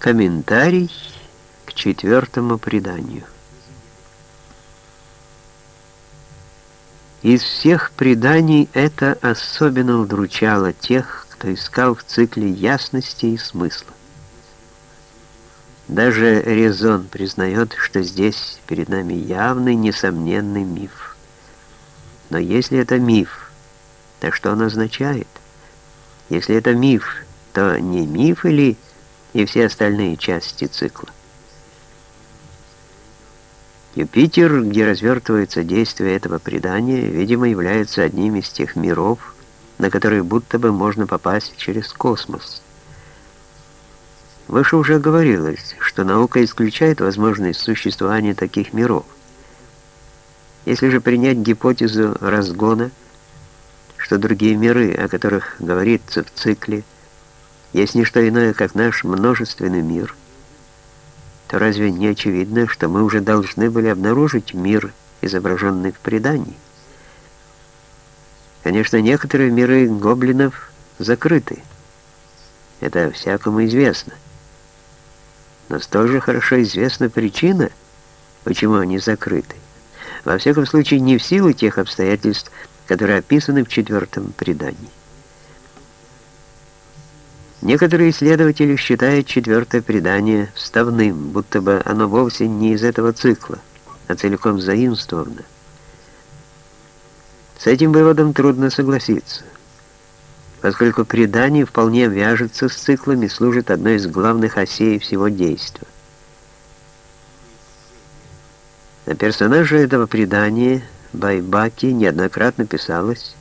Комментарий к четвертому преданию. Из всех преданий это особенно удручало тех, кто искал в цикле ясности и смысла. Даже Резон признает, что здесь перед нами явный, несомненный миф. Но если это миф, то что он означает? Если это миф, то не миф или и все остальные части цикла. Юпитер, где развертывается действие этого предания, видимо, является одним из тех миров, на которые будто бы можно попасть через космос. Выше уже говорилось, что наука исключает возможность существования таких миров. Если же принять гипотезу разгона, что другие миры, о которых говорится в цикле, есть не что иное, как наш множественный мир, то разве не очевидно, что мы уже должны были обнаружить мир, изображенный в предании? Конечно, некоторые миры гоблинов закрыты. Это всякому известно. Но столь же хорошо известна причина, почему они закрыты. Во всяком случае, не в силу тех обстоятельств, которые описаны в четвертом предании. Некоторые исследователи считают четвертое предание вставным, будто бы оно вовсе не из этого цикла, а целиком заимствовано. С этим выводом трудно согласиться, поскольку предание вполне вяжется с циклами и служит одной из главных осей всего действия. На персонаже этого предания Байбаки неоднократно писалось,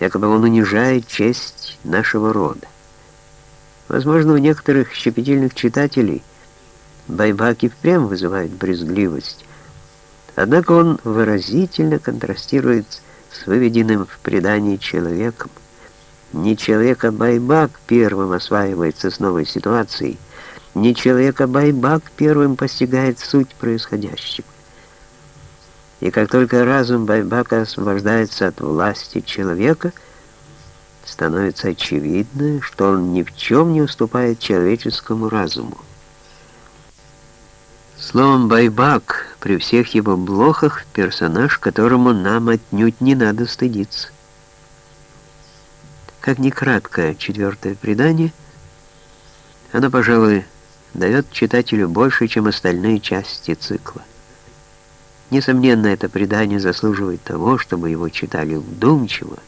якобы он унижает честь нашего рода. Возможно, у некоторых щепетильных читателей Байбаки впрямь вызывает брезгливость, однако он выразительно контрастирует с выведенным в предании человеком. Не человек, а Байбак первым осваивается с новой ситуацией, не человек, а Байбак первым постигает суть происходящего. И как только разум Байбака освобождается от власти человека – становится очевидно, что он ни в чем не уступает человеческому разуму. Словом, Байбак, при всех его блохах, персонаж, которому нам отнюдь не надо стыдиться. Как ни краткое четвертое предание, оно, пожалуй, дает читателю больше, чем остальные части цикла. Несомненно, это предание заслуживает того, чтобы его читали вдумчиво,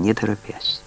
не торопясь.